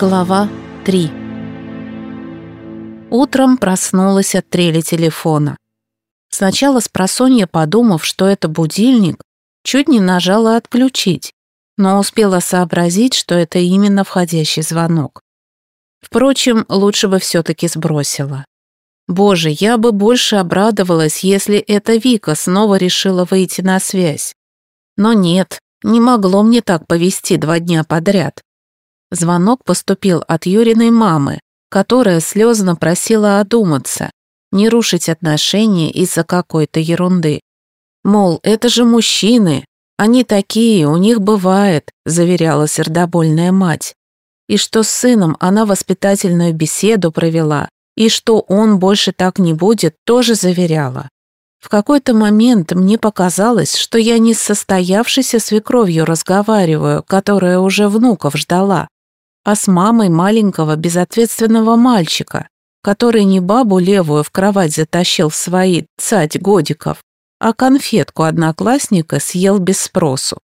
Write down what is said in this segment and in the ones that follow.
Глава 3 Утром проснулась от трели телефона. Сначала с просонья подумав, что это будильник, чуть не нажала «отключить», но успела сообразить, что это именно входящий звонок. Впрочем, лучше бы все-таки сбросила. Боже, я бы больше обрадовалась, если эта Вика снова решила выйти на связь. Но нет, не могло мне так повести два дня подряд. Звонок поступил от Юриной мамы, которая слезно просила одуматься, не рушить отношения из-за какой-то ерунды. Мол, это же мужчины, они такие, у них бывает, заверяла сердобольная мать. И что с сыном она воспитательную беседу провела, и что он больше так не будет, тоже заверяла. В какой-то момент мне показалось, что я не с состоявшейся свекровью разговариваю, которая уже внуков ждала, а с мамой маленького безответственного мальчика, который не бабу левую в кровать затащил в свои цать годиков, а конфетку одноклассника съел без спросу.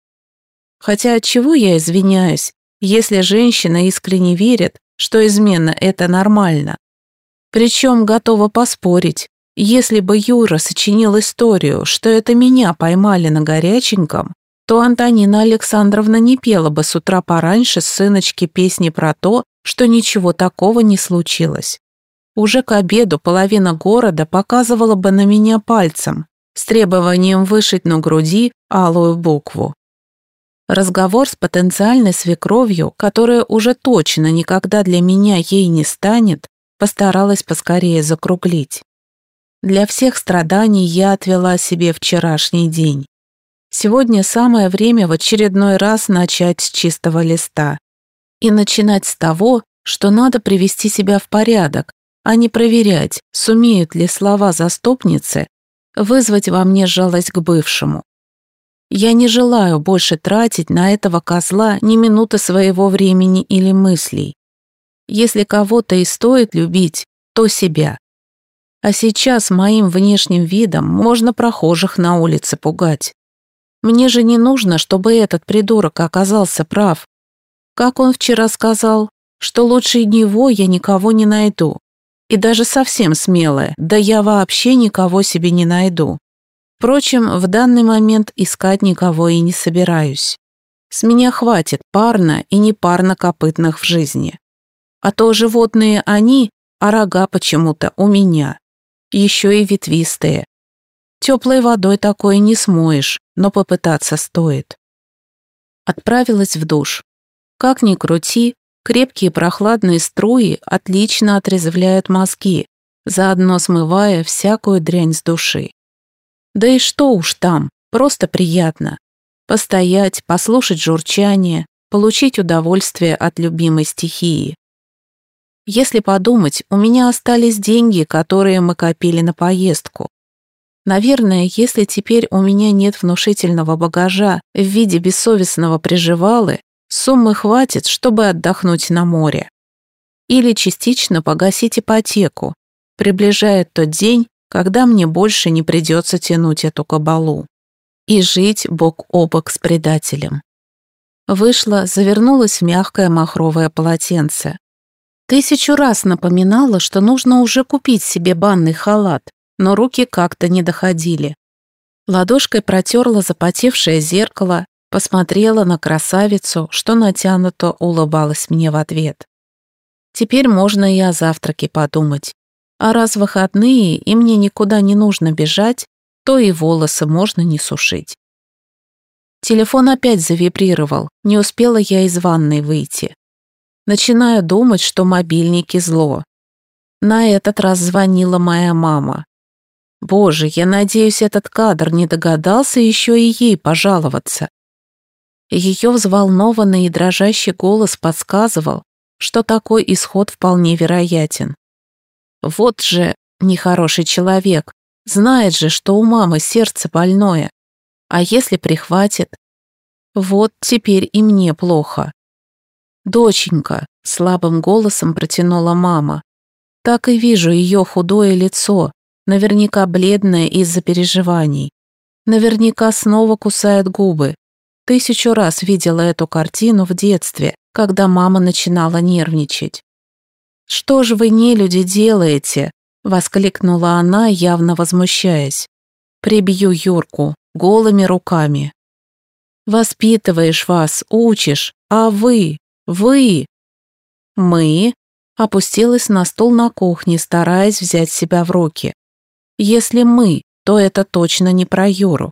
Хотя от чего я извиняюсь, если женщина искренне верит, что измена – это нормально? Причем готова поспорить, если бы Юра сочинил историю, что это меня поймали на горяченьком, то Антонина Александровна не пела бы с утра пораньше с сыночки песни про то, что ничего такого не случилось. Уже к обеду половина города показывала бы на меня пальцем с требованием вышить на груди алую букву. Разговор с потенциальной свекровью, которая уже точно никогда для меня ей не станет, постаралась поскорее закруглить. Для всех страданий я отвела себе вчерашний день. Сегодня самое время в очередной раз начать с чистого листа. И начинать с того, что надо привести себя в порядок, а не проверять, сумеют ли слова заступницы вызвать во мне жалость к бывшему. Я не желаю больше тратить на этого козла ни минуты своего времени или мыслей. Если кого-то и стоит любить, то себя. А сейчас моим внешним видом можно прохожих на улице пугать. Мне же не нужно, чтобы этот придурок оказался прав. Как он вчера сказал, что лучше него я никого не найду. И даже совсем смелая, да я вообще никого себе не найду. Впрочем, в данный момент искать никого и не собираюсь. С меня хватит парно и непарно копытных в жизни. А то животные они, а рога почему-то у меня. Еще и ветвистые, Теплой водой такое не смоешь, но попытаться стоит. Отправилась в душ. Как ни крути, крепкие прохладные струи отлично отрезвляют мозги, заодно смывая всякую дрянь с души. Да и что уж там, просто приятно. Постоять, послушать журчание, получить удовольствие от любимой стихии. Если подумать, у меня остались деньги, которые мы копили на поездку. Наверное, если теперь у меня нет внушительного багажа в виде бессовестного приживалы, суммы хватит, чтобы отдохнуть на море. Или частично погасить ипотеку. Приближает тот день, когда мне больше не придется тянуть эту кабалу. И жить бок о бок с предателем. Вышла, завернулась в мягкое махровое полотенце. Тысячу раз напоминала, что нужно уже купить себе банный халат, но руки как-то не доходили. Ладошкой протерла запотевшее зеркало, посмотрела на красавицу, что натянуто улыбалась мне в ответ. Теперь можно и о завтраке подумать. А раз выходные и мне никуда не нужно бежать, то и волосы можно не сушить. Телефон опять завибрировал, не успела я из ванной выйти. Начинаю думать, что мобильники зло. На этот раз звонила моя мама. Боже, я надеюсь, этот кадр не догадался еще и ей пожаловаться. Ее взволнованный и дрожащий голос подсказывал, что такой исход вполне вероятен. Вот же нехороший человек, знает же, что у мамы сердце больное. А если прихватит? Вот теперь и мне плохо. «Доченька», — слабым голосом протянула мама. Так и вижу ее худое лицо, наверняка бледная из-за переживаний. Наверняка снова кусает губы. Тысячу раз видела эту картину в детстве, когда мама начинала нервничать. «Что же вы, не люди, делаете?» — воскликнула она, явно возмущаясь. «Прибью Юрку голыми руками». «Воспитываешь вас, учишь, а вы, вы...» «Мы?» — опустилась на стул на кухне, стараясь взять себя в руки. «Если мы, то это точно не про Юру.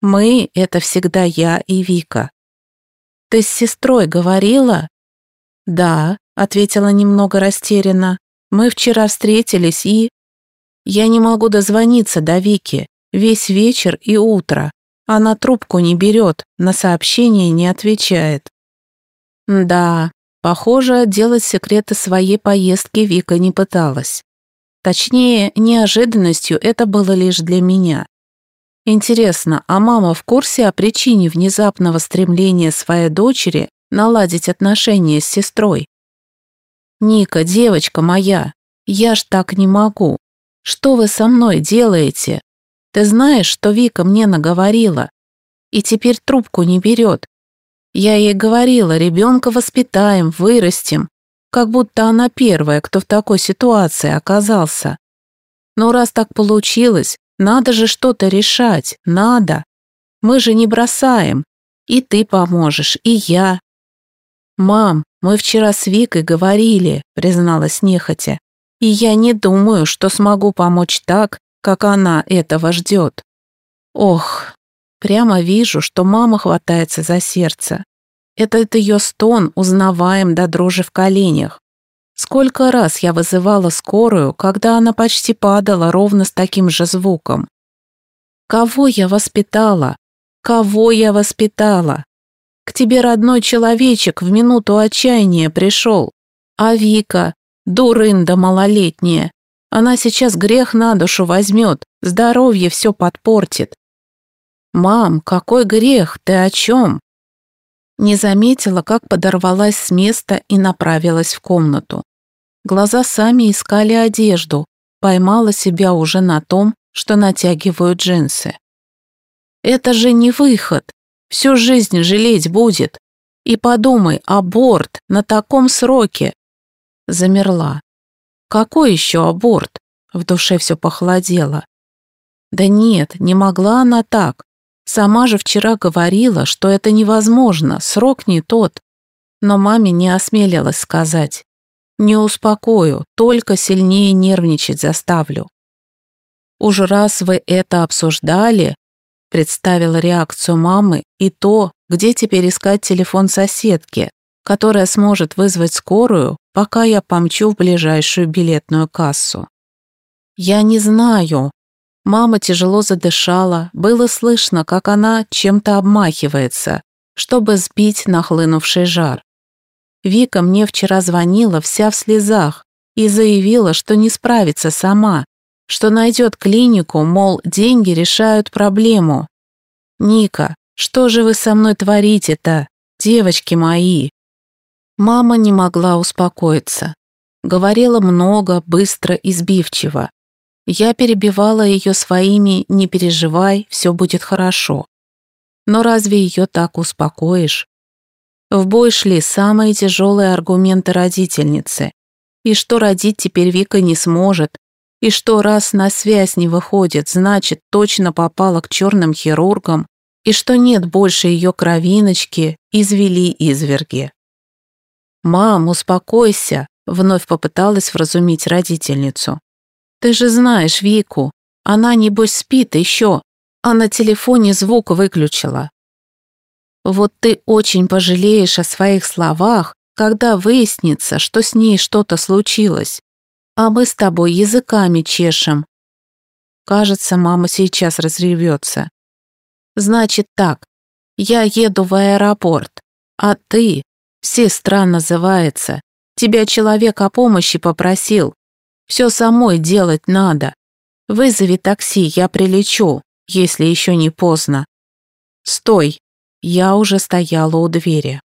Мы — это всегда я и Вика». «Ты с сестрой говорила?» «Да», — ответила немного растерянно. «Мы вчера встретились и...» «Я не могу дозвониться до Вики. Весь вечер и утро. Она трубку не берет, на сообщения не отвечает». «Да, похоже, делать секреты своей поездки Вика не пыталась. Точнее, неожиданностью это было лишь для меня. Интересно, а мама в курсе о причине внезапного стремления своей дочери наладить отношения с сестрой? «Ника, девочка моя, я ж так не могу. Что вы со мной делаете? Ты знаешь, что Вика мне наговорила? И теперь трубку не берет. Я ей говорила, ребенка воспитаем, вырастим, как будто она первая, кто в такой ситуации оказался. Но раз так получилось, надо же что-то решать, надо. Мы же не бросаем. И ты поможешь, и я. Мам, мы вчера с Викой говорили, призналась нехотя, и я не думаю, что смогу помочь так, как она этого ждет. Ох, прямо вижу, что мама хватается за сердце. Этот ее стон узнаваем до дрожи в коленях. Сколько раз я вызывала скорую, когда она почти падала ровно с таким же звуком. Кого я воспитала? Кого я воспитала? К тебе родной человечек в минуту отчаяния пришел. А Вика, дурында малолетняя, она сейчас грех на душу возьмет, здоровье все подпортит. Мам, какой грех, ты о чем? Не заметила, как подорвалась с места и направилась в комнату. Глаза сами искали одежду, поймала себя уже на том, что натягиваю джинсы. Это же не выход, Всю жизнь жалеть будет. И подумай, аборт на таком сроке. Замерла. Какой еще аборт? В душе все похолодело. Да нет, не могла она так. Сама же вчера говорила, что это невозможно, срок не тот. Но маме не осмелилась сказать. Не успокою, только сильнее нервничать заставлю. Уж раз вы это обсуждали, Представила реакцию мамы и то, где теперь искать телефон соседки, которая сможет вызвать скорую, пока я помчу в ближайшую билетную кассу. Я не знаю. Мама тяжело задышала, было слышно, как она чем-то обмахивается, чтобы сбить нахлынувший жар. Вика мне вчера звонила вся в слезах и заявила, что не справится сама, что найдет клинику, мол, деньги решают проблему. Ника, что же вы со мной творите-то, девочки мои? Мама не могла успокоиться. Говорила много, быстро и сбивчиво. Я перебивала ее своими «не переживай, все будет хорошо». Но разве ее так успокоишь? В бой шли самые тяжелые аргументы родительницы. И что родить теперь Вика не сможет, и что раз на связь не выходит, значит, точно попала к черным хирургам, и что нет больше ее кровиночки, извели изверги. «Мам, успокойся», — вновь попыталась вразумить родительницу. «Ты же знаешь Вику, она, небось, спит еще, а на телефоне звук выключила». «Вот ты очень пожалеешь о своих словах, когда выяснится, что с ней что-то случилось а мы с тобой языками чешем. Кажется, мама сейчас разревется. Значит так, я еду в аэропорт, а ты, сестра называется, тебя человек о помощи попросил. Все самой делать надо. Вызови такси, я прилечу, если еще не поздно. Стой, я уже стояла у двери.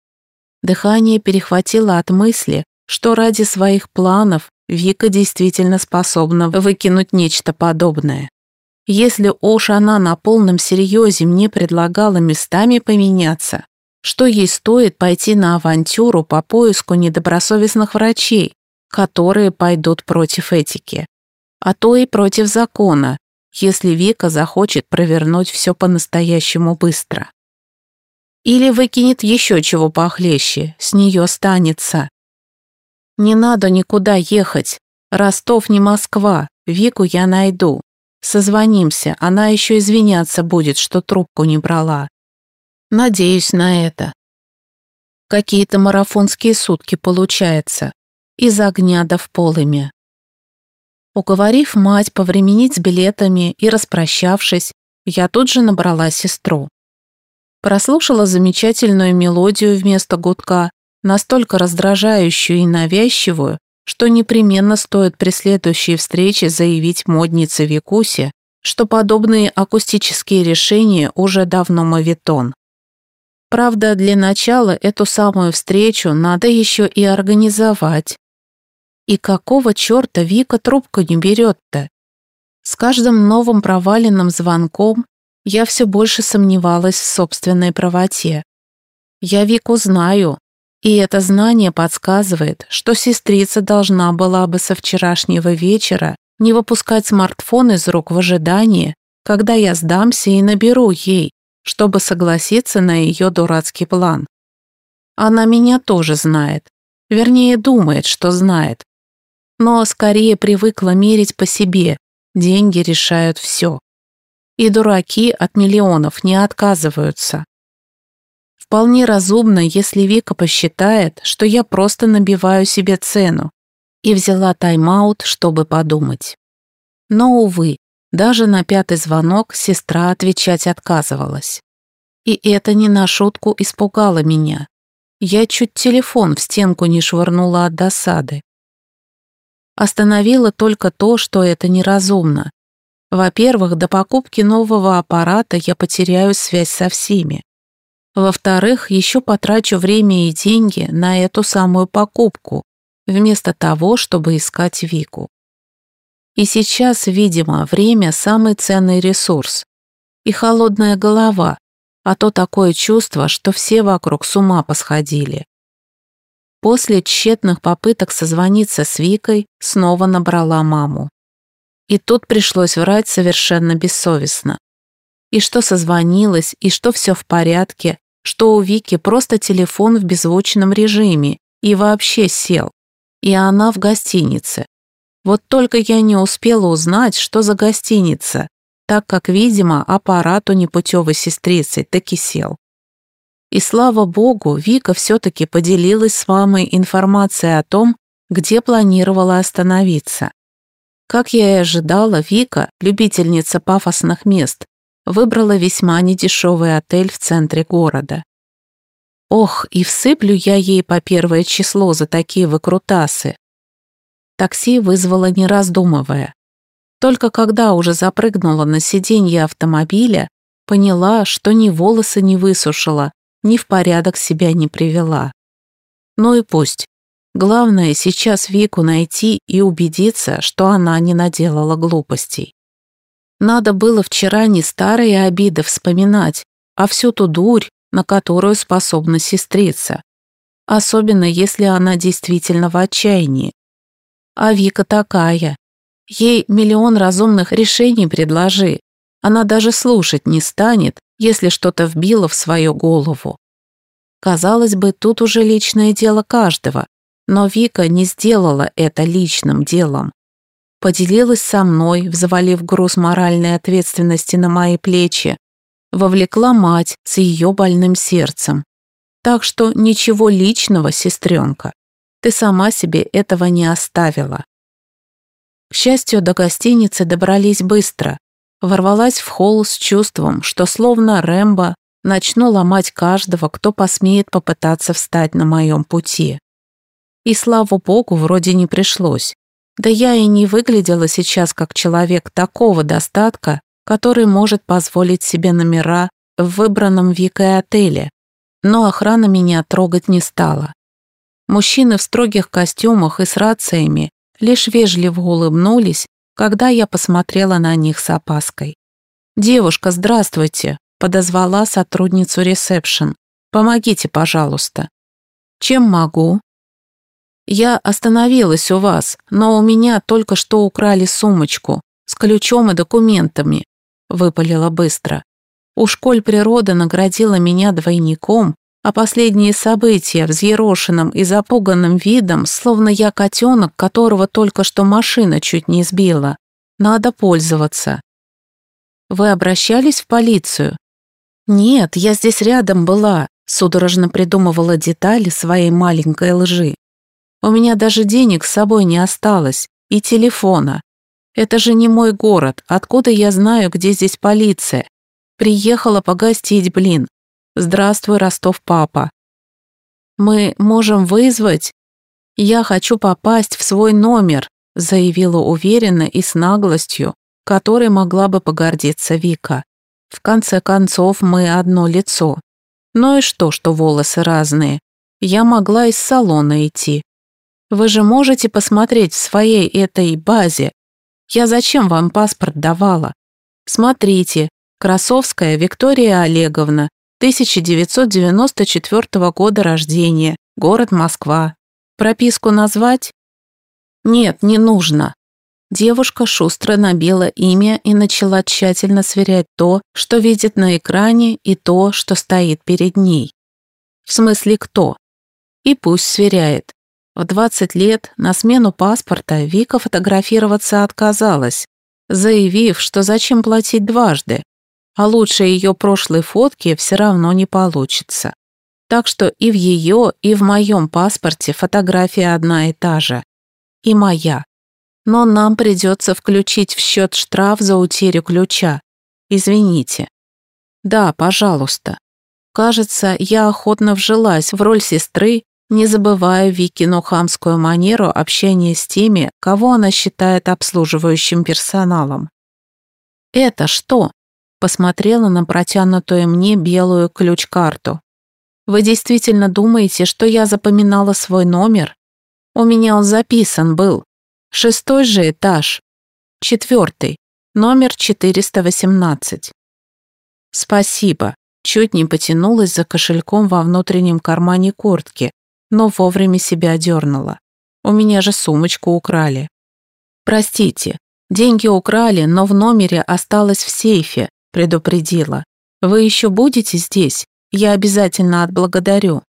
Дыхание перехватило от мысли, что ради своих планов Вика действительно способна выкинуть нечто подобное. Если уж она на полном серьезе мне предлагала местами поменяться, что ей стоит пойти на авантюру по поиску недобросовестных врачей, которые пойдут против этики, а то и против закона, если Вика захочет провернуть все по-настоящему быстро. Или выкинет еще чего похлеще, с нее останется. Не надо никуда ехать. Ростов не Москва, Вику я найду. Созвонимся, она еще извиняться будет, что трубку не брала. Надеюсь на это. Какие-то марафонские сутки получается. Из огня до в полыми. Уговорив мать повременить с билетами и распрощавшись, я тут же набрала сестру. Прослушала замечательную мелодию вместо гудка, настолько раздражающую и навязчивую, что непременно стоит при следующей встрече заявить моднице Викусе, что подобные акустические решения уже давно мавитон. Правда, для начала эту самую встречу надо еще и организовать. И какого черта Вика трубку не берет-то? С каждым новым проваленным звонком я все больше сомневалась в собственной правоте. Я Вику знаю, и это знание подсказывает, что сестрица должна была бы со вчерашнего вечера не выпускать смартфон из рук в ожидании, когда я сдамся и наберу ей, чтобы согласиться на ее дурацкий план. Она меня тоже знает, вернее думает, что знает, но скорее привыкла мерить по себе, деньги решают все. И дураки от миллионов не отказываются. Вполне разумно, если Вика посчитает, что я просто набиваю себе цену, и взяла тайм-аут, чтобы подумать. Но, увы, даже на пятый звонок сестра отвечать отказывалась. И это не на шутку испугало меня. Я чуть телефон в стенку не швырнула от досады. Остановило только то, что это неразумно. Во-первых, до покупки нового аппарата я потеряю связь со всеми. Во-вторых, еще потрачу время и деньги на эту самую покупку, вместо того, чтобы искать Вику. И сейчас, видимо, время – самый ценный ресурс. И холодная голова, а то такое чувство, что все вокруг с ума посходили. После тщетных попыток созвониться с Викой снова набрала маму. И тут пришлось врать совершенно бессовестно. И что созвонилась, и что все в порядке, что у Вики просто телефон в беззвучном режиме и вообще сел. И она в гостинице, вот только я не успела узнать, что за гостиница, так как, видимо, аппарат у непутевой сестрицы таки сел. И слава богу, Вика все-таки поделилась с мамой информацией о том, где планировала остановиться. Как я и ожидала, Вика, любительница пафосных мест, выбрала весьма недешевый отель в центре города. Ох, и всыплю я ей по первое число за такие выкрутасы. Такси вызвала не раздумывая. Только когда уже запрыгнула на сиденье автомобиля, поняла, что ни волосы не высушила, ни в порядок себя не привела. Ну и пусть. Главное сейчас Вику найти и убедиться, что она не наделала глупостей. Надо было вчера не старые обиды вспоминать, а всю ту дурь, на которую способна сестрица. Особенно если она действительно в отчаянии. А Вика такая. Ей миллион разумных решений предложи. Она даже слушать не станет, если что-то вбило в свою голову. Казалось бы, тут уже личное дело каждого, но Вика не сделала это личным делом. Поделилась со мной, взвалив груз моральной ответственности на мои плечи, вовлекла мать с ее больным сердцем. Так что ничего личного, сестренка. Ты сама себе этого не оставила. К счастью, до гостиницы добрались быстро. Ворвалась в холл с чувством, что словно Рэмбо начну ломать каждого, кто посмеет попытаться встать на моем пути. И слава богу, вроде не пришлось. Да я и не выглядела сейчас как человек такого достатка, который может позволить себе номера в выбранном Викой отеле. Но охрана меня трогать не стала. Мужчины в строгих костюмах и с рациями лишь вежливо улыбнулись, когда я посмотрела на них с опаской. «Девушка, здравствуйте!» – подозвала сотрудницу ресепшн. Помогите, пожалуйста». «Чем могу?» «Я остановилась у вас, но у меня только что украли сумочку с ключом и документами», — выпалила быстро. У школь природа наградила меня двойником, а последние события взъерошенным и запуганным видом, словно я котенок, которого только что машина чуть не сбила. Надо пользоваться. Вы обращались в полицию? Нет, я здесь рядом была, судорожно придумывала детали своей маленькой лжи. У меня даже денег с собой не осталось, и телефона. Это же не мой город, откуда я знаю, где здесь полиция? Приехала погостить, блин. Здравствуй, Ростов, папа. Мы можем вызвать? Я хочу попасть в свой номер, заявила уверенно и с наглостью, которой могла бы погордиться Вика. В конце концов, мы одно лицо. Ну и что, что волосы разные? Я могла из салона идти. Вы же можете посмотреть в своей этой базе. Я зачем вам паспорт давала? Смотрите, Красовская Виктория Олеговна, 1994 года рождения, город Москва. Прописку назвать? Нет, не нужно. Девушка шустро набила имя и начала тщательно сверять то, что видит на экране, и то, что стоит перед ней. В смысле, кто? И пусть сверяет. В 20 лет на смену паспорта Вика фотографироваться отказалась, заявив, что зачем платить дважды, а лучше ее прошлой фотки все равно не получится. Так что и в ее, и в моем паспорте фотография одна и та же. И моя. Но нам придется включить в счет штраф за утерю ключа. Извините. Да, пожалуйста. Кажется, я охотно вжилась в роль сестры, не забывая Викину хамскую манеру общения с теми, кого она считает обслуживающим персоналом. «Это что?» Посмотрела на протянутую мне белую ключ-карту. «Вы действительно думаете, что я запоминала свой номер? У меня он записан был. Шестой же этаж. Четвертый. Номер 418». «Спасибо». Чуть не потянулась за кошельком во внутреннем кармане куртки, но вовремя себя дернула. У меня же сумочку украли. Простите, деньги украли, но в номере осталось в сейфе, предупредила. «Вы еще будете здесь? Я обязательно отблагодарю».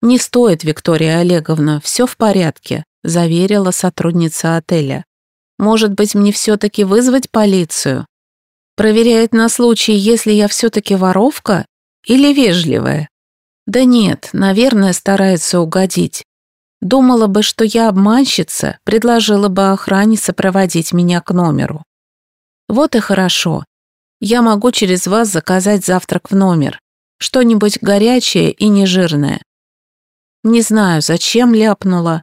«Не стоит, Виктория Олеговна, все в порядке», заверила сотрудница отеля. «Может быть, мне все-таки вызвать полицию? Проверяет на случай, если я все-таки воровка или вежливая?» «Да нет, наверное, старается угодить. Думала бы, что я обманщица, предложила бы охране сопроводить меня к номеру. Вот и хорошо. Я могу через вас заказать завтрак в номер. Что-нибудь горячее и нежирное. Не знаю, зачем ляпнула.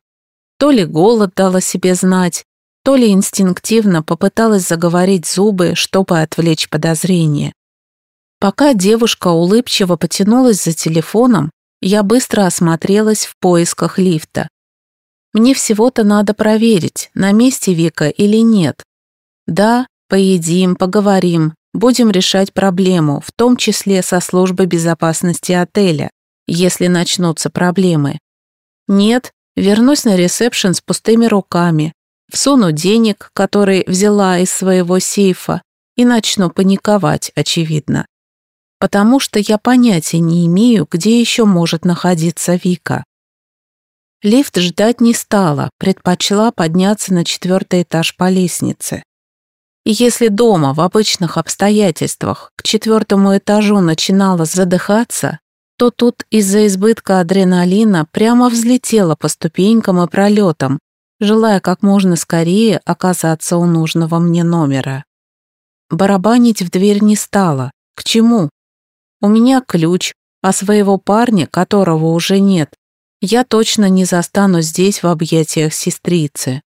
То ли голод дала себе знать, то ли инстинктивно попыталась заговорить зубы, чтобы отвлечь подозрение. Пока девушка улыбчиво потянулась за телефоном, я быстро осмотрелась в поисках лифта. Мне всего-то надо проверить, на месте Вика или нет. Да, поедим, поговорим, Будем решать проблему, в том числе со службой безопасности отеля, если начнутся проблемы. Нет, вернусь на ресепшн с пустыми руками, всуну денег, которые взяла из своего сейфа, и начну паниковать, очевидно. Потому что я понятия не имею, где еще может находиться Вика. Лифт ждать не стала, предпочла подняться на четвертый этаж по лестнице. И если дома в обычных обстоятельствах к четвертому этажу начинала задыхаться, то тут из-за избытка адреналина прямо взлетела по ступенькам и пролетам, желая как можно скорее оказаться у нужного мне номера. Барабанить в дверь не стала. К чему? У меня ключ, а своего парня, которого уже нет, я точно не застану здесь в объятиях сестрицы.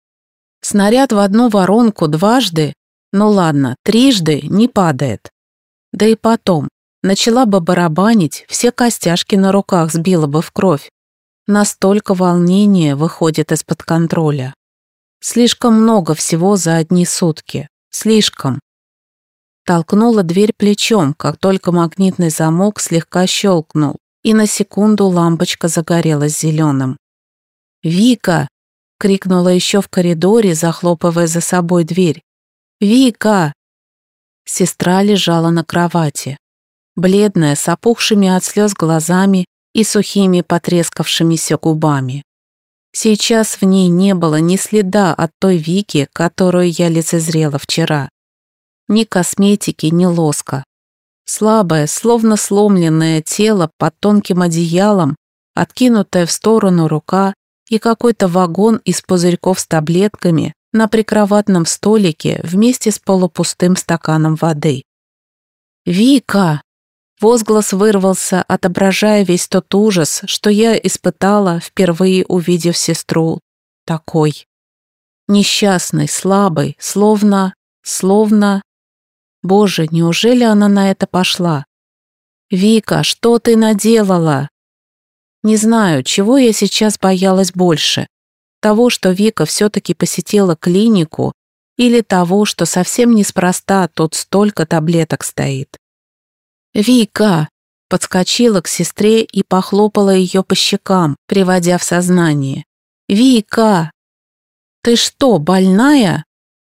Снаряд в одну воронку дважды ну ладно, трижды не падает. Да и потом, начала бы барабанить, все костяшки на руках сбила бы в кровь. Настолько волнение выходит из-под контроля. Слишком много всего за одни сутки. Слишком. Толкнула дверь плечом, как только магнитный замок слегка щелкнул, и на секунду лампочка загорелась зеленым. «Вика!» — крикнула еще в коридоре, захлопывая за собой дверь. «Вика!» Сестра лежала на кровати, бледная, с опухшими от слез глазами и сухими потрескавшимися губами. Сейчас в ней не было ни следа от той Вики, которую я лицезрела вчера. Ни косметики, ни лоска. Слабое, словно сломленное тело под тонким одеялом, откинутая в сторону рука и какой-то вагон из пузырьков с таблетками на прикроватном столике вместе с полупустым стаканом воды. «Вика!» Возглас вырвался, отображая весь тот ужас, что я испытала, впервые увидев сестру. Такой. Несчастный, слабый, словно... словно... Боже, неужели она на это пошла? «Вика, что ты наделала?» Не знаю, чего я сейчас боялась больше. Того, что Вика все-таки посетила клинику, или того, что совсем неспроста тут столько таблеток стоит. «Вика!» подскочила к сестре и похлопала ее по щекам, приводя в сознание. «Вика!» «Ты что, больная?»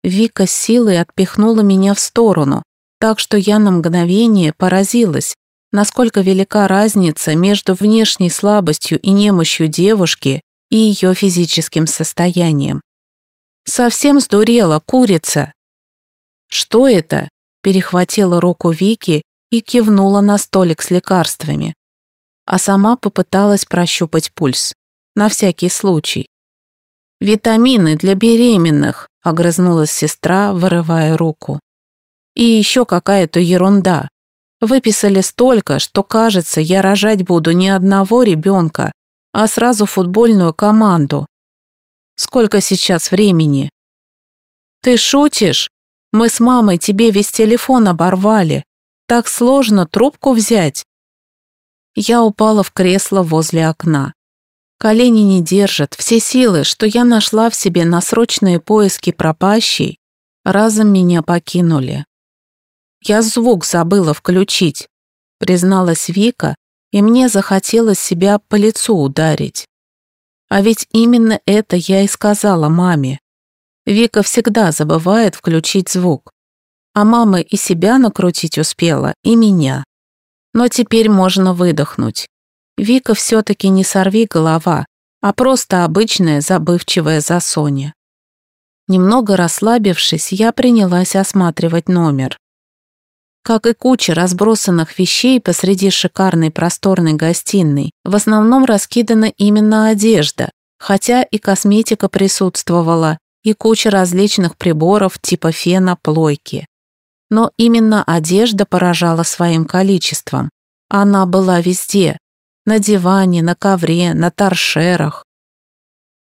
Вика с силой отпихнула меня в сторону, так что я на мгновение поразилась, насколько велика разница между внешней слабостью и немощью девушки и ее физическим состоянием. «Совсем сдурела, курица!» «Что это?» – перехватила руку Вики и кивнула на столик с лекарствами, а сама попыталась прощупать пульс, на всякий случай. «Витамины для беременных», — огрызнулась сестра, вырывая руку. «И еще какая-то ерунда. Выписали столько, что, кажется, я рожать буду не одного ребенка, а сразу футбольную команду. Сколько сейчас времени?» «Ты шутишь? Мы с мамой тебе весь телефон оборвали. Так сложно трубку взять». Я упала в кресло возле окна. Колени не держат, все силы, что я нашла в себе на срочные поиски пропащей, разом меня покинули. Я звук забыла включить, призналась Вика, и мне захотелось себя по лицу ударить. А ведь именно это я и сказала маме. Вика всегда забывает включить звук. А мама и себя накрутить успела, и меня. Но теперь можно выдохнуть. Вика все-таки не сорви голова, а просто обычная забывчивая засоня. Немного расслабившись, я принялась осматривать номер. Как и куча разбросанных вещей посреди шикарной просторной гостиной, в основном раскидана именно одежда, хотя и косметика присутствовала, и куча различных приборов типа фена, плойки. Но именно одежда поражала своим количеством. Она была везде, на диване, на ковре, на торшерах.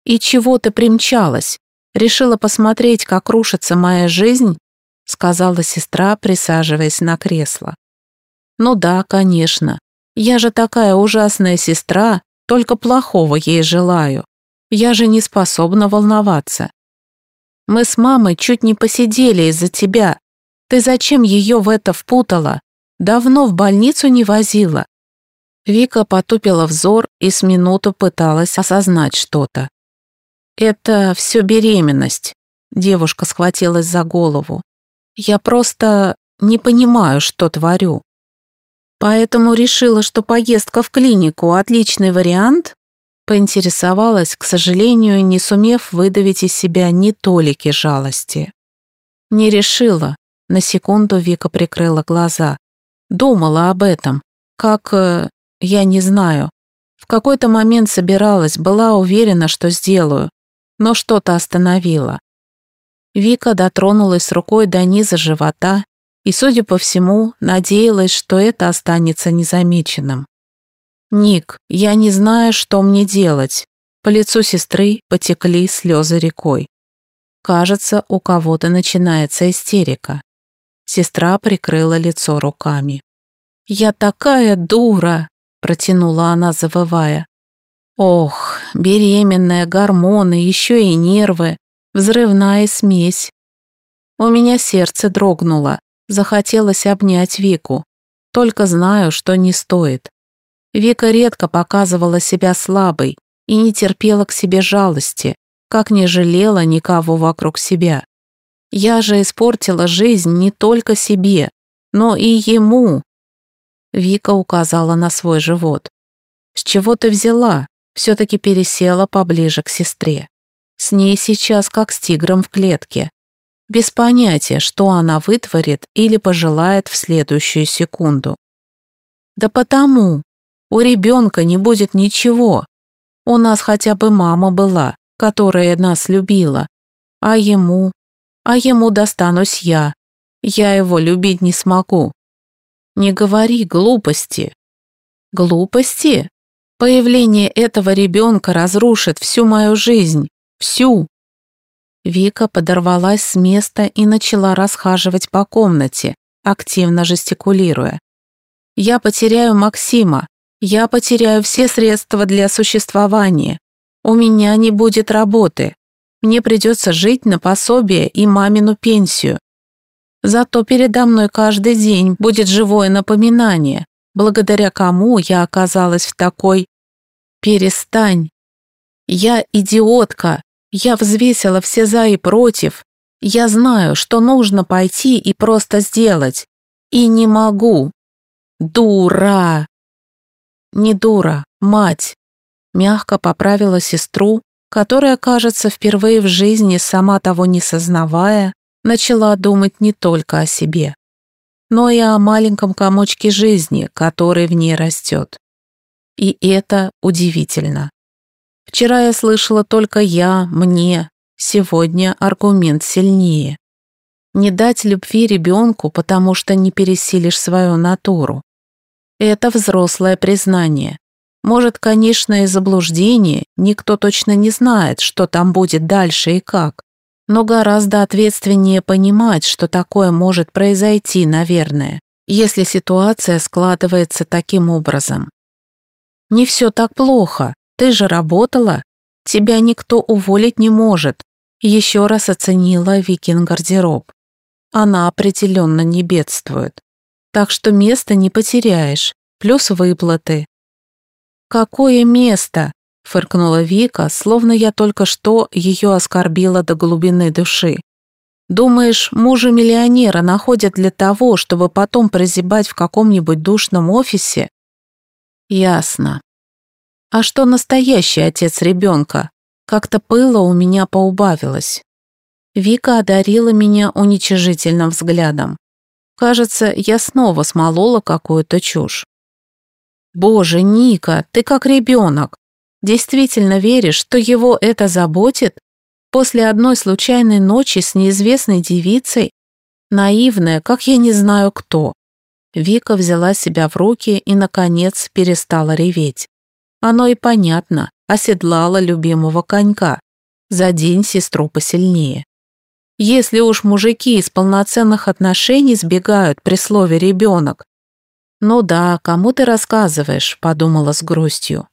«И чего ты примчалась? Решила посмотреть, как рушится моя жизнь?» Сказала сестра, присаживаясь на кресло. «Ну да, конечно. Я же такая ужасная сестра, только плохого ей желаю. Я же не способна волноваться. Мы с мамой чуть не посидели из-за тебя. Ты зачем ее в это впутала? Давно в больницу не возила. Вика потупила взор и с минуту пыталась осознать что-то. «Это все беременность», — девушка схватилась за голову. «Я просто не понимаю, что творю. Поэтому решила, что поездка в клинику — отличный вариант?» Поинтересовалась, к сожалению, не сумев выдавить из себя ни толики жалости. Не решила. На секунду Вика прикрыла глаза. Думала об этом. Как... Э, я не знаю. В какой-то момент собиралась, была уверена, что сделаю, но что-то остановило. Вика дотронулась рукой до низа живота и, судя по всему, надеялась, что это останется незамеченным. «Ник, я не знаю, что мне делать». По лицу сестры потекли слезы рекой. Кажется, у кого-то начинается истерика. Сестра прикрыла лицо руками. «Я такая дура!» протянула она, завывая. Ох, беременная, гормоны, еще и нервы, взрывная смесь. У меня сердце дрогнуло, захотелось обнять Вику. Только знаю, что не стоит. Вика редко показывала себя слабой и не терпела к себе жалости, как не жалела никого вокруг себя. Я же испортила жизнь не только себе, но и ему. Вика указала на свой живот. С чего ты взяла? Все-таки пересела поближе к сестре. С ней сейчас как с тигром в клетке. Без понятия, что она вытворит или пожелает в следующую секунду. Да потому, у ребенка не будет ничего. У нас хотя бы мама была, которая нас любила. А ему? А ему достанусь я. Я его любить не смогу. Не говори глупости. Глупости? Появление этого ребенка разрушит всю мою жизнь. Всю. Вика подорвалась с места и начала расхаживать по комнате, активно жестикулируя. «Я потеряю Максима, я потеряю все средства для существования. У меня не будет работы. Мне придется жить на пособие и мамину пенсию. Зато передо мной каждый день будет живое напоминание, благодаря кому я оказалась в такой... Перестань. Я идиотка. Я взвесила все за и против. Я знаю, что нужно пойти и просто сделать. И не могу. Дура. Не дура, мать. Мягко поправила сестру, которая, кажется, впервые в жизни, сама того не сознавая, начала думать не только о себе, но и о маленьком комочке жизни, который в ней растет. И это удивительно. Вчера я слышала только я, мне, сегодня аргумент сильнее. Не дать любви ребенку, потому что не пересилишь свою натуру. Это взрослое признание. Может, конечно, и заблуждение, никто точно не знает, что там будет дальше и как. Но гораздо ответственнее понимать, что такое может произойти, наверное, если ситуация складывается таким образом. Не все так плохо, ты же работала, тебя никто уволить не может. Еще раз оценила Викин гардероб. Она определенно не бедствует так что место не потеряешь, плюс выплаты». «Какое место?» — фыркнула Вика, словно я только что ее оскорбила до глубины души. «Думаешь, мужа миллионера находят для того, чтобы потом прозябать в каком-нибудь душном офисе?» «Ясно. А что настоящий отец ребенка? Как-то пыло у меня поубавилось». Вика одарила меня уничижительным взглядом. Кажется, я снова смолола какую-то чушь. Боже, Ника, ты как ребенок. Действительно веришь, что его это заботит? После одной случайной ночи с неизвестной девицей? Наивная, как я не знаю кто. Вика взяла себя в руки и, наконец, перестала реветь. Оно и понятно, оседлала любимого конька. За день сестру посильнее. Если уж мужики из полноценных отношений сбегают при слове «ребенок». «Ну да, кому ты рассказываешь?» – подумала с грустью.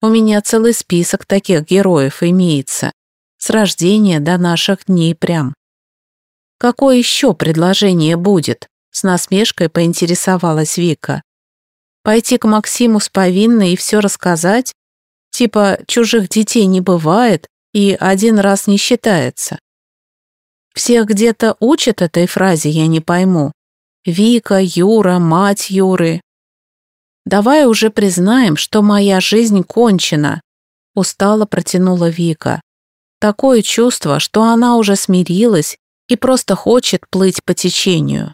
«У меня целый список таких героев имеется. С рождения до наших дней прям». «Какое еще предложение будет?» – с насмешкой поинтересовалась Вика. «Пойти к Максиму с повинной и все рассказать? Типа чужих детей не бывает и один раз не считается». Всех где-то учат этой фразе, я не пойму. Вика, Юра, мать Юры. Давай уже признаем, что моя жизнь кончена. Устало протянула Вика. Такое чувство, что она уже смирилась и просто хочет плыть по течению.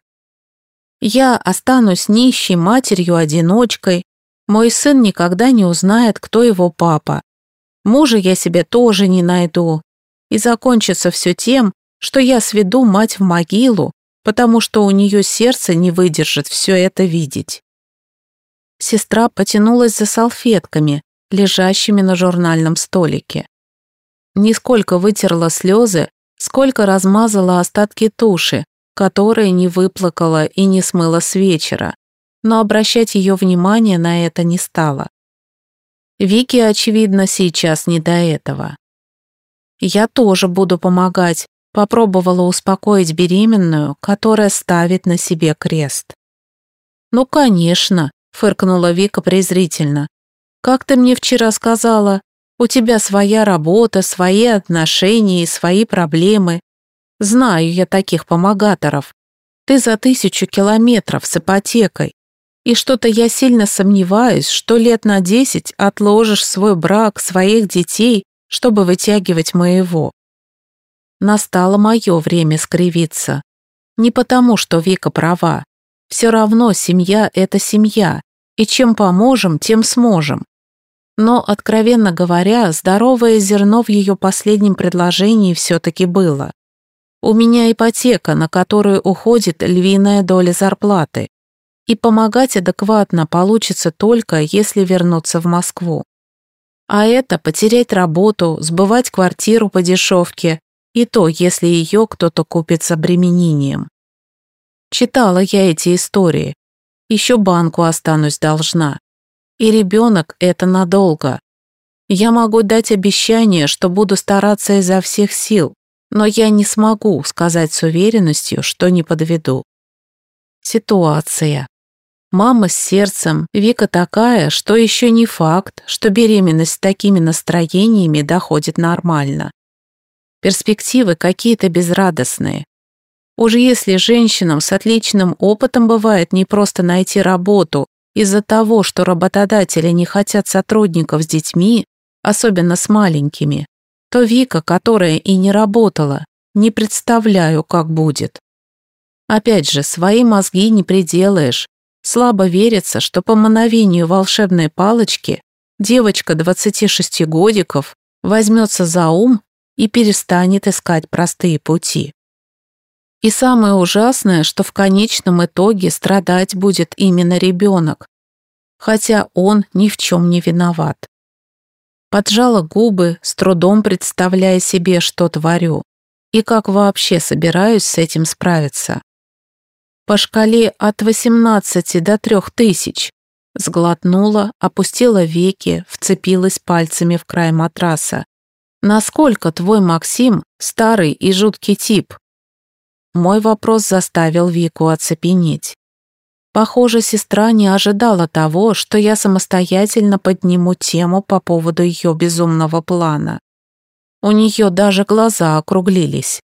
Я останусь нищей матерью-одиночкой, мой сын никогда не узнает, кто его папа. Мужа я себе тоже не найду. И закончится все тем, что я сведу мать в могилу, потому что у нее сердце не выдержит все это видеть. Сестра потянулась за салфетками, лежащими на журнальном столике. Нисколько вытерла слезы, сколько размазала остатки туши, которые не выплакала и не смыла с вечера, но обращать ее внимание на это не стала. Вике, очевидно, сейчас не до этого. «Я тоже буду помогать», Попробовала успокоить беременную, которая ставит на себе крест. «Ну, конечно, фыркнула Вика презрительно. «Как ты мне вчера сказала, у тебя своя работа, свои отношения и свои проблемы. Знаю я таких помогаторов. Ты за тысячу километров с ипотекой. И что-то я сильно сомневаюсь, что лет на десять отложишь свой брак, своих детей, чтобы вытягивать моего. Настало мое время скривиться. Не потому, что Вика права. Все равно семья — это семья, и чем поможем, тем сможем. Но, откровенно говоря, здоровое зерно в ее последнем предложении все-таки было. У меня ипотека, на которую уходит львиная доля зарплаты. И помогать адекватно получится только, если вернуться в Москву. А это потерять работу, сбывать квартиру по дешевке, и то, если ее кто-то купит с обременением. Читала я эти истории. Еще банку останусь должна. И ребенок — это надолго. Я могу дать обещание, что буду стараться изо всех сил, но я не смогу сказать с уверенностью, что не подведу. Ситуация. Мама с сердцем, Вика такая, что еще не факт, что беременность с такими настроениями доходит нормально. Перспективы какие-то безрадостные. Уж если женщинам с отличным опытом бывает не просто найти работу, из-за того, что работодатели не хотят сотрудников с детьми, особенно с маленькими, то Вика, которая и не работала, не представляю, как будет. Опять же, свои мозги не приделаешь. Слабо верится, что по мановению волшебной палочки девочка 26 годиков возьмется за ум и перестанет искать простые пути. И самое ужасное, что в конечном итоге страдать будет именно ребенок, хотя он ни в чем не виноват. Поджала губы, с трудом представляя себе, что творю, и как вообще собираюсь с этим справиться. По шкале от 18 до 3000 сглотнула, опустила веки, вцепилась пальцами в край матраса. Насколько твой Максим старый и жуткий тип? Мой вопрос заставил Вику оцепенеть. Похоже, сестра не ожидала того, что я самостоятельно подниму тему по поводу ее безумного плана. У нее даже глаза округлились.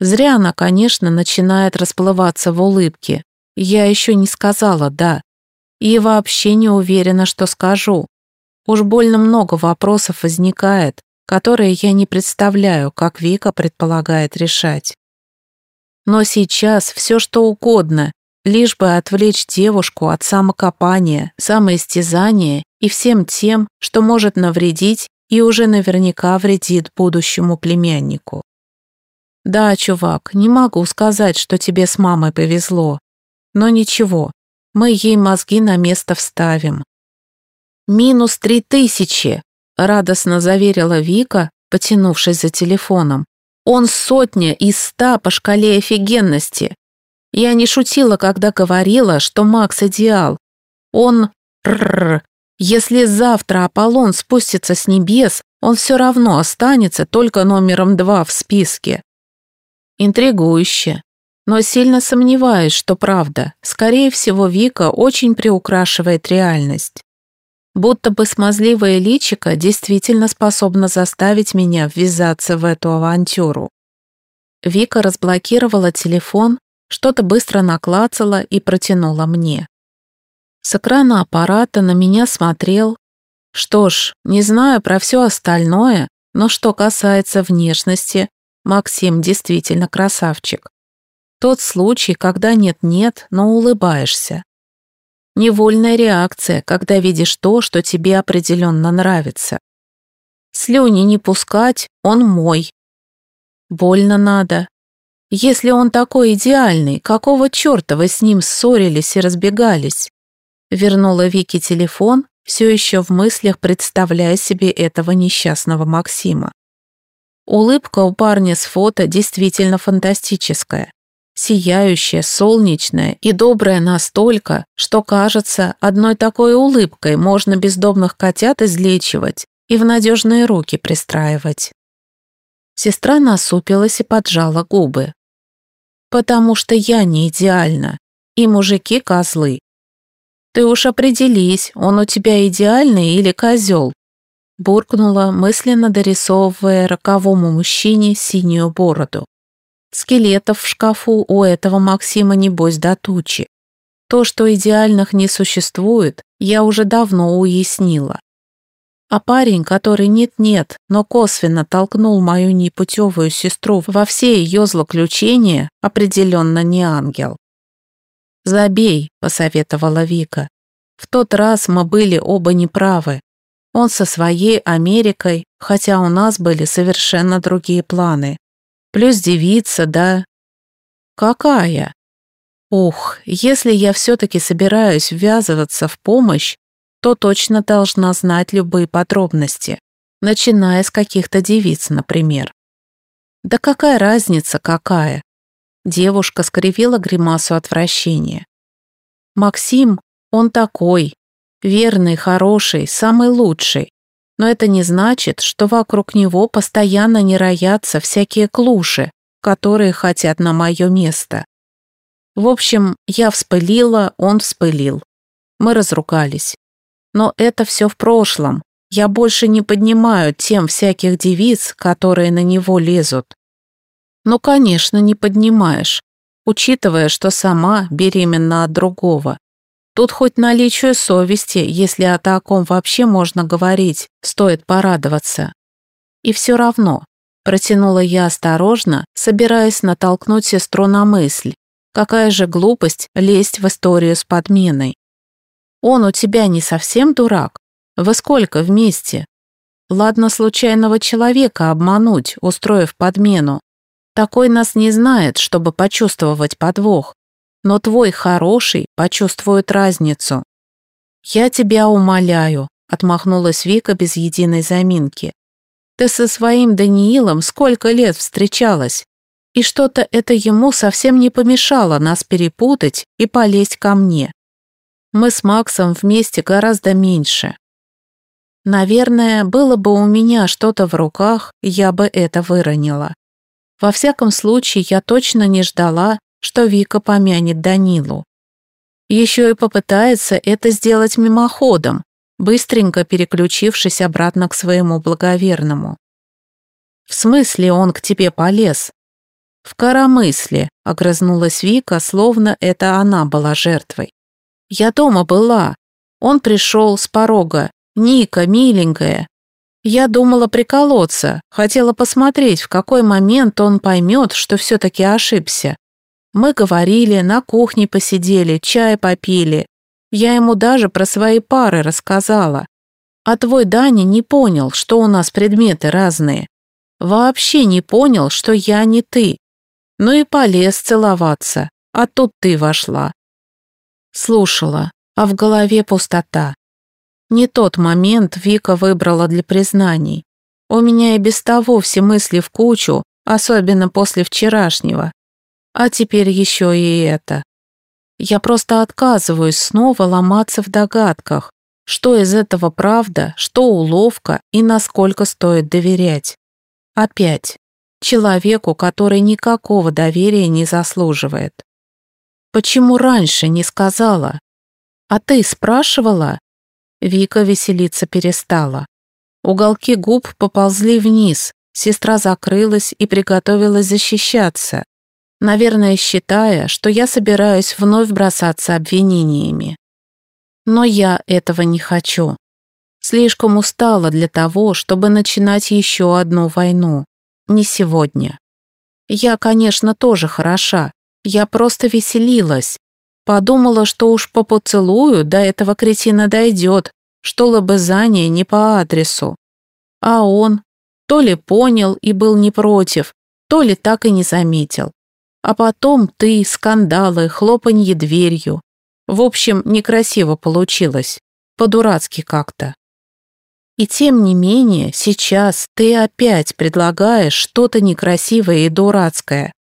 Зря она, конечно, начинает расплываться в улыбке. Я еще не сказала «да». И вообще не уверена, что скажу. Уж больно много вопросов возникает, которые я не представляю, как Вика предполагает решать. Но сейчас все что угодно, лишь бы отвлечь девушку от самокопания, самоистязания и всем тем, что может навредить и уже наверняка вредит будущему племяннику. Да, чувак, не могу сказать, что тебе с мамой повезло. Но ничего, мы ей мозги на место вставим. «Минус три тысячи!» — радостно заверила Вика, потянувшись за телефоном. Он сотня из ста по шкале офигенности. Я не шутила, когда говорила, что Макс идеал. Он... Рррр. Если завтра Аполлон спустится с небес, он все равно останется только номером два в списке. Интригующе. Но сильно сомневаюсь, что правда. Скорее всего, Вика очень приукрашивает реальность. Будто бы смазливое личико действительно способно заставить меня ввязаться в эту авантюру. Вика разблокировала телефон, что-то быстро наклацала и протянула мне. С экрана аппарата на меня смотрел. Что ж, не знаю про все остальное, но что касается внешности, Максим действительно красавчик. Тот случай, когда нет-нет, но улыбаешься. Невольная реакция, когда видишь то, что тебе определенно нравится. Слюни не пускать, он мой. Больно надо. Если он такой идеальный, какого черта вы с ним ссорились и разбегались? Вернула Вики телефон, все еще в мыслях представляя себе этого несчастного Максима. Улыбка у парня с фото действительно фантастическая сияющая, солнечная и добрая настолько, что, кажется, одной такой улыбкой можно бездомных котят излечивать и в надежные руки пристраивать. Сестра насупилась и поджала губы. «Потому что я не идеальна, и мужики козлы». Ты уж определись, он у тебя идеальный или козел?» Буркнула, мысленно дорисовывая роковому мужчине синюю бороду. Скелетов в шкафу у этого Максима небось до тучи. То, что идеальных не существует, я уже давно уяснила. А парень, который нет-нет, но косвенно толкнул мою непутевую сестру во все ее злоключения, определенно не ангел. «Забей», — посоветовала Вика. «В тот раз мы были оба неправы. Он со своей Америкой, хотя у нас были совершенно другие планы. Плюс девица, да...» «Какая?» «Ух, если я все-таки собираюсь ввязываться в помощь, то точно должна знать любые подробности, начиная с каких-то девиц, например». «Да какая разница, какая? Девушка скривила гримасу отвращения. «Максим, он такой. Верный, хороший, самый лучший. Но это не значит, что вокруг него постоянно не роятся всякие клуши, которые хотят на мое место. В общем, я вспылила, он вспылил. Мы разругались. Но это все в прошлом. Я больше не поднимаю тем всяких девиц, которые на него лезут. Ну, конечно, не поднимаешь, учитывая, что сама беременна от другого. Тут хоть наличию совести, если о таком вообще можно говорить, стоит порадоваться. И все равно, протянула я осторожно, собираясь натолкнуть сестру на мысль. Какая же глупость лезть в историю с подменой. Он у тебя не совсем дурак? Вы сколько вместе? Ладно случайного человека обмануть, устроив подмену, такой нас не знает, чтобы почувствовать подвох, но твой хороший почувствует разницу. Я тебя умоляю, отмахнулась Вика без единой заминки. Ты со своим Даниилом сколько лет встречалась, и что-то это ему совсем не помешало нас перепутать и полезть ко мне. Мы с Максом вместе гораздо меньше. Наверное, было бы у меня что-то в руках, я бы это выронила. Во всяком случае, я точно не ждала, что Вика помянет Данилу. Еще и попытается это сделать мимоходом, быстренько переключившись обратно к своему благоверному. «В смысле он к тебе полез?» «В коромысле», — огрызнулась Вика, словно это она была жертвой. «Я дома была. Он пришел с порога. Ника, миленькая, я думала приколоться, хотела посмотреть, в какой момент он поймет, что все-таки ошибся. Мы говорили, на кухне посидели, чай попили. Я ему даже про свои пары рассказала. А твой Даня не понял, что у нас предметы разные. Вообще не понял, что я не ты. Ну и полез целоваться, а тут ты вошла. Слушала, а в голове пустота. Не тот момент Вика выбрала для признаний. У меня и без того все мысли в кучу, особенно после вчерашнего. А теперь еще и это. Я просто отказываюсь снова ломаться в догадках, что из этого правда, что уловка и насколько стоит доверять. Опять. Человеку, который никакого доверия не заслуживает. Почему раньше не сказала? А ты спрашивала? Вика веселиться перестала. Уголки губ поползли вниз, сестра закрылась и приготовилась защищаться, наверное, считая, что я собираюсь вновь бросаться обвинениями. Но я этого не хочу. Слишком устала для того, чтобы начинать еще одну войну. Не сегодня. Я, конечно, тоже хороша. Я просто веселилась, Подумала, что уж по поцелую до этого кретина дойдет, что лобызание не по адресу. А он то ли понял и был не против, то ли так и не заметил. А потом ты, скандалы, хлопанье дверью. В общем, некрасиво получилось. По-дурацки как-то. И тем не менее, сейчас ты опять предлагаешь что-то некрасивое и дурацкое,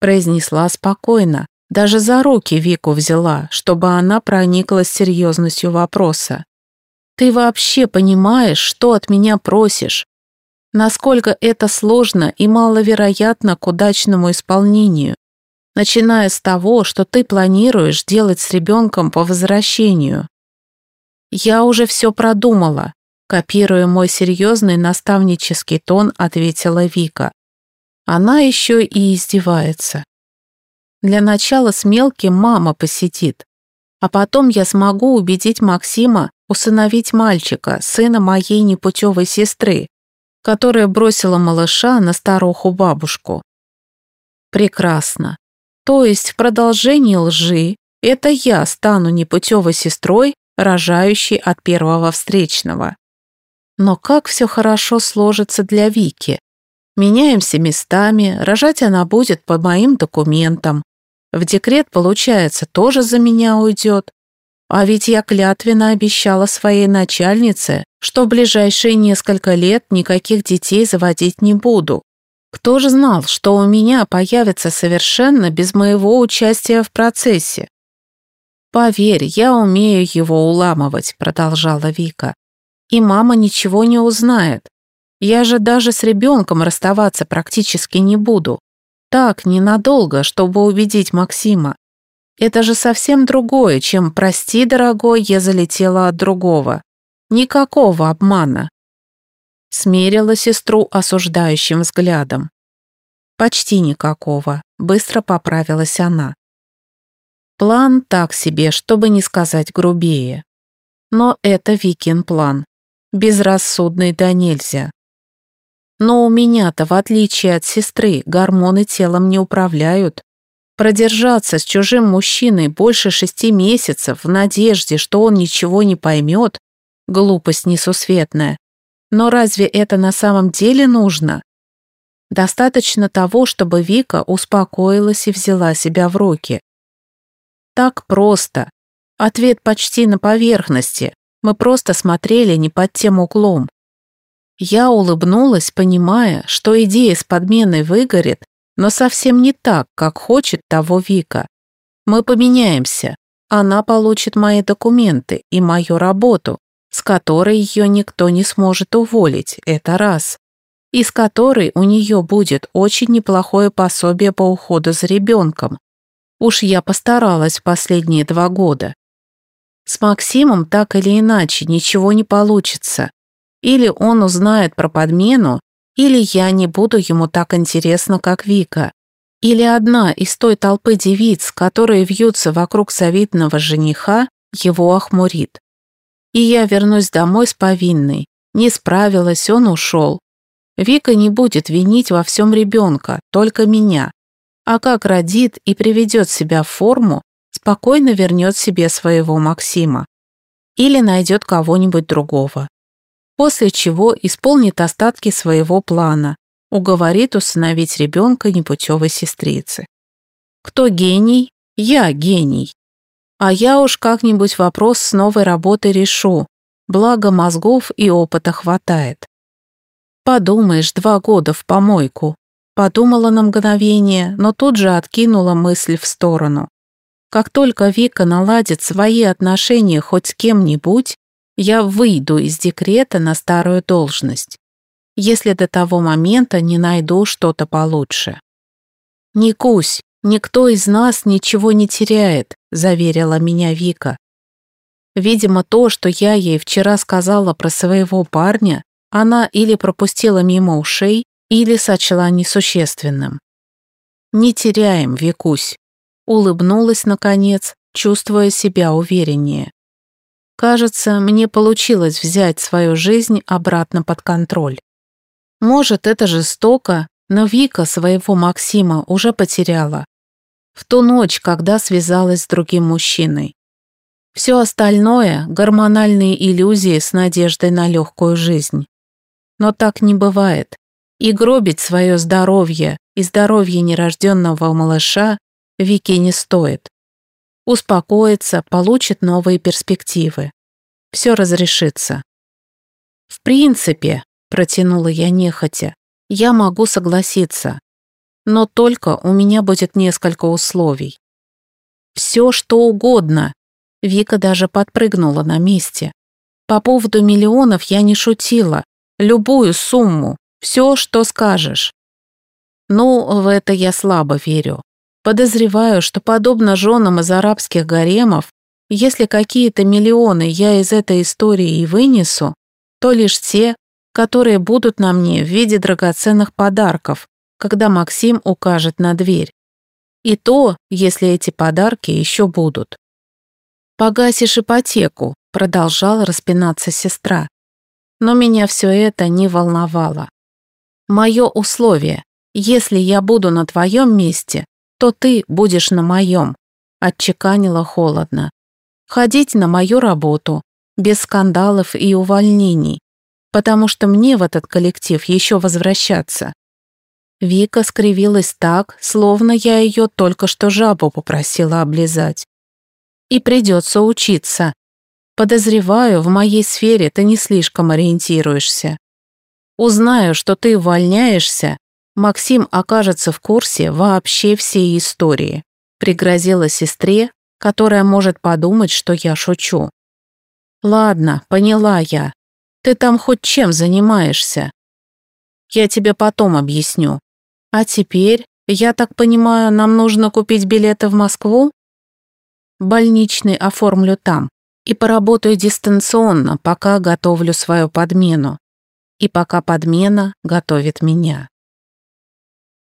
произнесла спокойно, даже за руки Вику взяла, чтобы она прониклась серьезностью вопроса. «Ты вообще понимаешь, что от меня просишь? Насколько это сложно и маловероятно к удачному исполнению, начиная с того, что ты планируешь делать с ребенком по возвращению, Я уже все продумала, копируя мой серьезный наставнический тон, ответила Вика. Она еще и издевается. Для начала с мелким мама посидит, а потом я смогу убедить Максима усыновить мальчика, сына моей непутевой сестры, которая бросила малыша на старуху-бабушку. Прекрасно. То есть в продолжении лжи это я стану непутевой сестрой, рожающей от первого встречного. Но как все хорошо сложится для Вики. Меняемся местами, рожать она будет по моим документам. В декрет, получается, тоже за меня уйдет. А ведь я клятвенно обещала своей начальнице, что в ближайшие несколько лет никаких детей заводить не буду. Кто же знал, что у меня появится совершенно без моего участия в процессе? «Поверь, я умею его уламывать», — продолжала Вика. «И мама ничего не узнает. Я же даже с ребенком расставаться практически не буду. Так, ненадолго, чтобы убедить Максима. Это же совсем другое, чем «прости, дорогой, я залетела от другого». Никакого обмана. Смерила сестру осуждающим взглядом. Почти никакого, быстро поправилась она. План так себе, чтобы не сказать грубее. Но это Викин план. Безрассудный да нельзя. Но у меня-то, в отличие от сестры, гормоны телом не управляют. Продержаться с чужим мужчиной больше шести месяцев в надежде, что он ничего не поймет, глупость несусветная. Но разве это на самом деле нужно? Достаточно того, чтобы Вика успокоилась и взяла себя в руки. Так просто. Ответ почти на поверхности. Мы просто смотрели не под тем углом. Я улыбнулась, понимая, что идея с подменой выгорит, но совсем не так, как хочет того Вика. Мы поменяемся. Она получит мои документы и мою работу, с которой ее никто не сможет уволить, это раз. И с которой у нее будет очень неплохое пособие по уходу за ребенком. Уж я постаралась последние два года. С Максимом так или иначе ничего не получится. Или он узнает про подмену, или я не буду ему так интересна, как Вика. Или одна из той толпы девиц, которые вьются вокруг завидного жениха, его охмурит. И я вернусь домой с повинной. Не справилась, он ушел. Вика не будет винить во всем ребенка, только меня. А как родит и приведет себя в форму, спокойно вернет себе своего Максима. Или найдет кого-нибудь другого после чего исполнит остатки своего плана, уговорит усыновить ребенка непутевой сестрицы. Кто гений? Я гений. А я уж как-нибудь вопрос с новой работой решу, благо мозгов и опыта хватает. Подумаешь, два года в помойку. Подумала на мгновение, но тут же откинула мысль в сторону. Как только Вика наладит свои отношения хоть с кем-нибудь, я выйду из декрета на старую должность, если до того момента не найду что-то получше. «Не кусь, никто из нас ничего не теряет», – заверила меня Вика. Видимо, то, что я ей вчера сказала про своего парня, она или пропустила мимо ушей, или сочла несущественным. «Не теряем, Викусь», – улыбнулась наконец, чувствуя себя увереннее. Кажется, мне получилось взять свою жизнь обратно под контроль. Может, это жестоко, но Вика своего Максима уже потеряла. В ту ночь, когда связалась с другим мужчиной. Все остальное – гормональные иллюзии с надеждой на легкую жизнь. Но так не бывает. И гробить свое здоровье и здоровье нерожденного малыша Вике не стоит успокоится, получит новые перспективы. Все разрешится. В принципе, протянула я нехотя, я могу согласиться. Но только у меня будет несколько условий. Все, что угодно. Вика даже подпрыгнула на месте. По поводу миллионов я не шутила. Любую сумму. Все, что скажешь. Ну, в это я слабо верю. Подозреваю, что подобно женам из арабских гаремов, Если какие-то миллионы я из этой истории и вынесу, то лишь те, которые будут на мне в виде драгоценных подарков, когда Максим укажет на дверь. И то, если эти подарки еще будут. «Погасишь ипотеку», — продолжала распинаться сестра. Но меня все это не волновало. Мое условие, если я буду на твоем месте, то ты будешь на моем, отчеканила холодно. Ходить на мою работу, без скандалов и увольнений, потому что мне в этот коллектив еще возвращаться. Вика скривилась так, словно я ее только что жабу попросила облизать. И придется учиться. Подозреваю, в моей сфере ты не слишком ориентируешься. Узнаю, что ты увольняешься, Максим окажется в курсе вообще всей истории. Пригрозила сестре, которая может подумать, что я шучу. Ладно, поняла я. Ты там хоть чем занимаешься? Я тебе потом объясню. А теперь, я так понимаю, нам нужно купить билеты в Москву? Больничный оформлю там и поработаю дистанционно, пока готовлю свою подмену и пока подмена готовит меня.